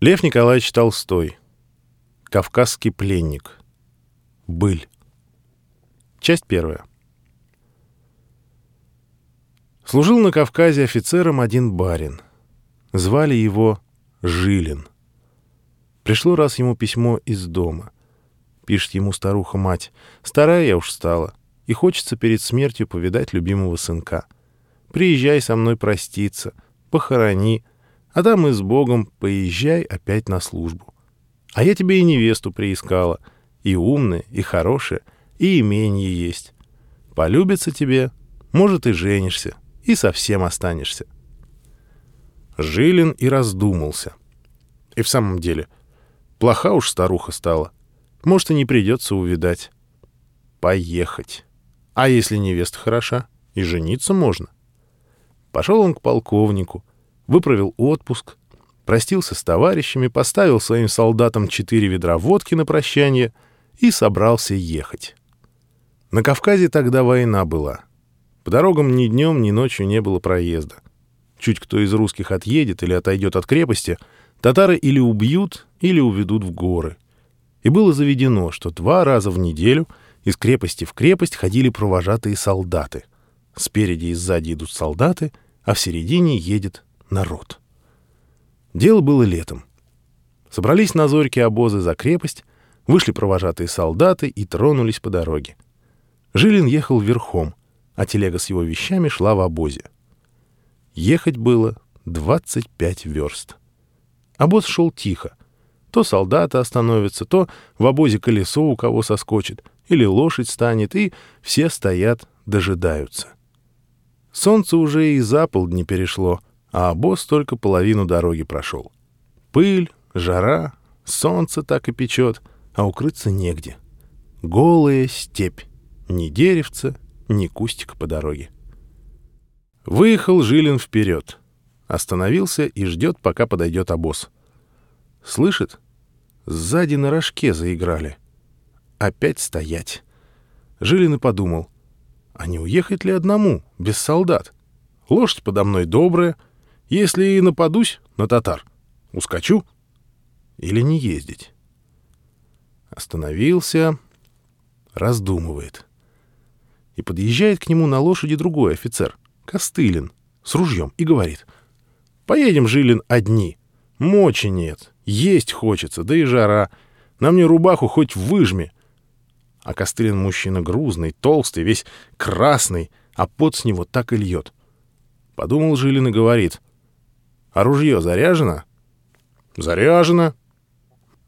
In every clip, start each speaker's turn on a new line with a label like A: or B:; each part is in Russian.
A: Лев Николаевич Толстой. Кавказский пленник. Быль. Часть первая. Служил на Кавказе офицером один барин. Звали его Жилин. Пришло раз ему письмо из дома. Пишет ему старуха-мать. «Старая я уж стала, и хочется перед смертью повидать любимого сынка. Приезжай со мной проститься, похорони, а там и с Богом поезжай опять на службу. А я тебе и невесту приискала, и умная, и хорошая, и имение есть. Полюбится тебе, может, и женишься, и совсем останешься. Жилин и раздумался. И в самом деле, плоха уж старуха стала. Может, и не придется увидать. Поехать. А если невеста хороша, и жениться можно. Пошел он к полковнику, выправил отпуск, простился с товарищами, поставил своим солдатам четыре ведра водки на прощание и собрался ехать. На Кавказе тогда война была. По дорогам ни днем, ни ночью не было проезда. Чуть кто из русских отъедет или отойдет от крепости, татары или убьют, или уведут в горы. И было заведено, что два раза в неделю из крепости в крепость ходили провожатые солдаты. Спереди и сзади идут солдаты, а в середине едет народ. Дело было летом. Собрались на зорьке обозы за крепость, вышли провожатые солдаты и тронулись по дороге. Жилин ехал верхом, а телега с его вещами шла в обозе. Ехать было 25 верст. Обоз шел тихо. То солдаты остановятся, то в обозе колесо у кого соскочит, или лошадь станет, и все стоят, дожидаются. Солнце уже и за полдни перешло — а обоз только половину дороги прошел. Пыль, жара, солнце так и печет, а укрыться негде. Голая степь, ни деревца, ни кустика по дороге. Выехал Жилин вперед. Остановился и ждет, пока подойдет обоз. Слышит? Сзади на рожке заиграли. Опять стоять. Жилин и подумал, а не уехать ли одному, без солдат? Лошадь подо мной добрая, если и нападусь на татар, ускочу или не ездить. Остановился, раздумывает. И подъезжает к нему на лошади другой офицер, Костылин, с ружьем, и говорит. «Поедем, Жилин, одни. Мочи нет, есть хочется, да и жара. На мне рубаху хоть выжми». А Костылин мужчина грузный, толстый, весь красный, а пот с него так и льет. Подумал Жилин и говорит — а ружье заряжено? Заряжено.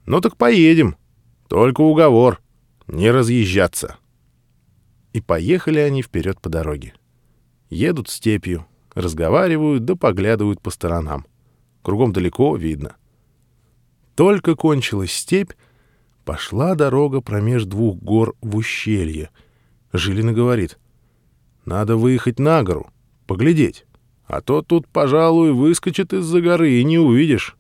A: Ну так поедем. Только уговор. Не разъезжаться. И поехали они вперед по дороге. Едут степью, разговаривают да поглядывают по сторонам. Кругом далеко видно. Только кончилась степь, пошла дорога промеж двух гор в ущелье. Жилина говорит, надо выехать на гору, поглядеть. А то тут, пожалуй, выскочит из-за горы и не увидишь.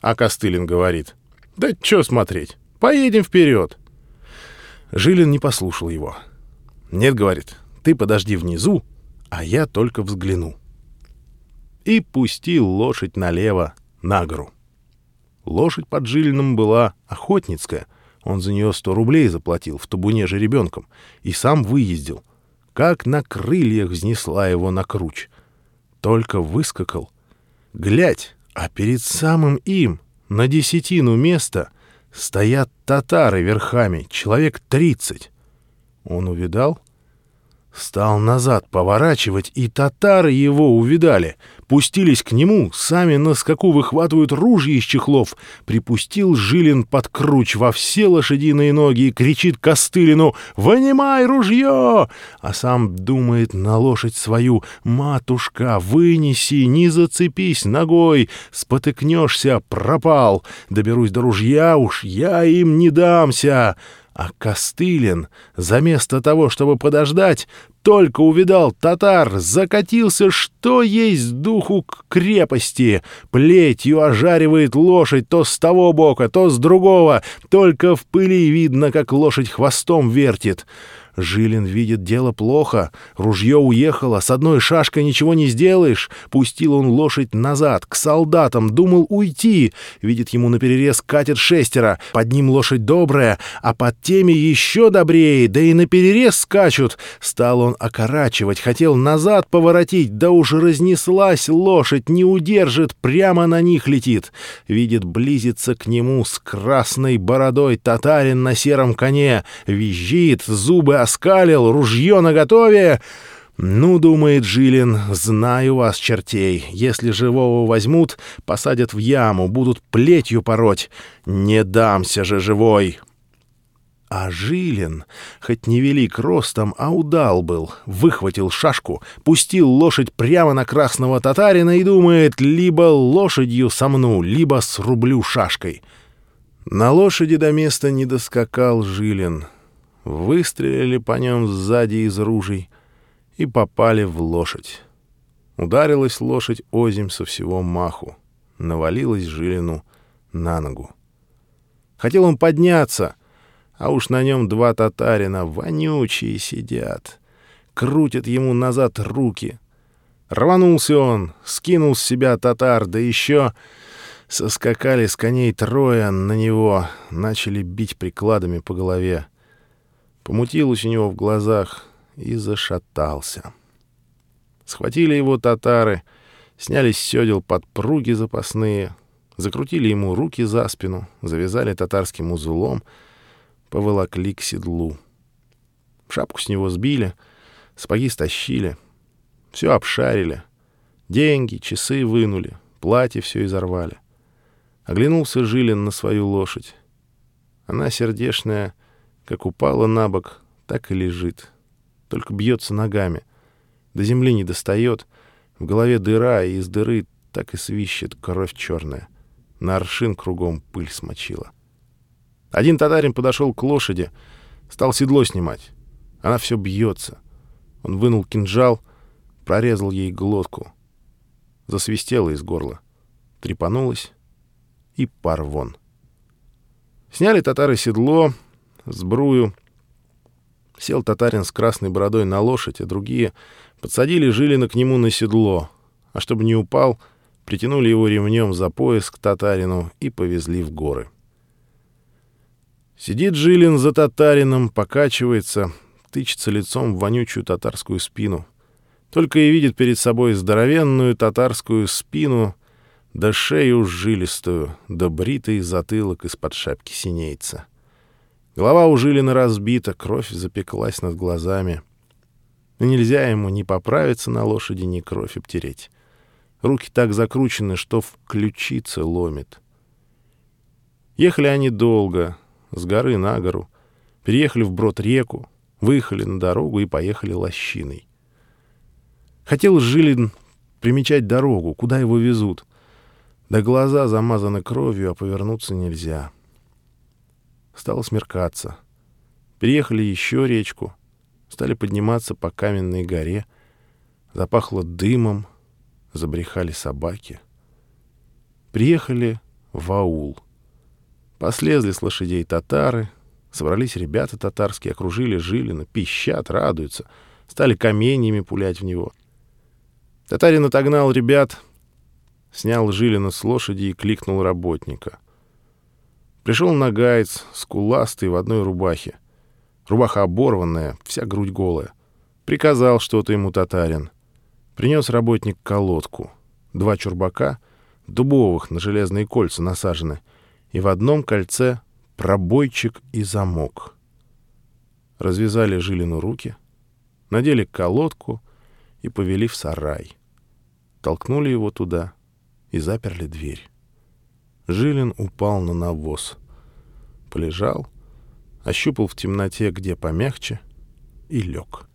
A: А Костылин говорит, да чё смотреть, поедем вперед. Жилин не послушал его. Нет, говорит, ты подожди внизу, а я только взгляну. И пустил лошадь налево, на гору. Лошадь под Жилиным была охотницкая. Он за нее сто рублей заплатил в табуне же ребенком и сам выездил — как на крыльях взнесла его на круч. Только выскакал. Глядь, а перед самым им, на десятину места, стоят татары верхами, человек тридцать. Он увидал, Стал назад поворачивать, и татары его увидали. Пустились к нему, сами на скаку выхватывают ружья из чехлов. Припустил Жилин под круч во все лошадиные ноги и кричит Костылину «Вынимай ружье!» А сам думает на лошадь свою «Матушка, вынеси, не зацепись ногой, спотыкнешься, пропал. Доберусь до ружья уж, я им не дамся!» А Костылин, заместо того, чтобы подождать, только увидал татар, закатился, что есть духу к крепости. Плетью ожаривает лошадь то с того бока, то с другого. Только в пыли видно, как лошадь хвостом вертит. Жилин видит дело плохо. Ружье уехало, с одной шашкой ничего не сделаешь. Пустил он лошадь назад, к солдатам, думал уйти. Видит ему наперерез катит шестеро. Под ним лошадь добрая, а под теми еще добрее, да и наперерез скачут. Стал он окорачивать, хотел назад поворотить, да уж разнеслась лошадь, не удержит, прямо на них летит. Видит, близится к нему с красной бородой татарин на сером коне. Визжит, зубы оскалил, ружье наготове. «Ну, — думает Жилин, — знаю вас, чертей. Если живого возьмут, посадят в яму, будут плетью пороть. Не дамся же живой!» А Жилин, хоть невелик ростом, а удал был, выхватил шашку, пустил лошадь прямо на красного татарина и думает, либо лошадью сомну, либо срублю шашкой. На лошади до места не доскакал Жилин — выстрелили по нем сзади из ружей и попали в лошадь. Ударилась лошадь озимь со всего маху, навалилась Жилину на ногу. Хотел он подняться, а уж на нем два татарина, вонючие, сидят. Крутят ему назад руки. Рванулся он, скинул с себя татар, да еще соскакали с коней трое на него, начали бить прикладами по голове. Помутилось у него в глазах и зашатался. Схватили его татары, сняли с сёдел подпруги запасные, закрутили ему руки за спину, завязали татарским узлом, поволокли к седлу. Шапку с него сбили, сапоги стащили, все обшарили, деньги, часы вынули, платье все изорвали. Оглянулся Жилин на свою лошадь. Она сердешная, как упала на бок, так и лежит. Только бьется ногами. До земли не достает. В голове дыра, и из дыры так и свищет кровь черная. На аршин кругом пыль смочила. Один татарин подошел к лошади, стал седло снимать. Она все бьется. Он вынул кинжал, прорезал ей глотку. Засвистела из горла. Трепанулась и пар вон. Сняли татары седло, сбрую. Сел татарин с красной бородой на лошадь, а другие подсадили Жилина к нему на седло, а чтобы не упал, притянули его ремнем за пояс к татарину и повезли в горы. Сидит Жилин за татарином, покачивается, тычется лицом в вонючую татарскую спину. Только и видит перед собой здоровенную татарскую спину, да шею жилистую, да бритый затылок из-под шапки синеется. Голова у Жилина разбита, кровь запеклась над глазами. Но нельзя ему ни поправиться на лошади, ни кровь обтереть. Руки так закручены, что в ключице ломит. Ехали они долго, с горы на гору, переехали вброд реку, выехали на дорогу и поехали лощиной. Хотел Жилин примечать дорогу, куда его везут. Да глаза замазаны кровью, а повернуться нельзя. — Стало смеркаться. Переехали еще речку. Стали подниматься по каменной горе. Запахло дымом. Забрехали собаки. Приехали в аул. Послезли с лошадей татары. Собрались ребята татарские, окружили Жилина, пищат, радуются. Стали каменьями пулять в него. Татарин отогнал ребят, снял Жилина с лошади и кликнул работника — Пришел нагайц, скуластый, в одной рубахе. Рубаха оборванная, вся грудь голая. Приказал что-то ему татарин. Принес работник колодку. Два чурбака, дубовых на железные кольца насажены, и в одном кольце пробойчик и замок. Развязали Жилину руки, надели колодку и повели в сарай. Толкнули его туда и заперли дверь. Жилин упал на навоз. Полежал, ощупал в темноте, где помягче, и лег.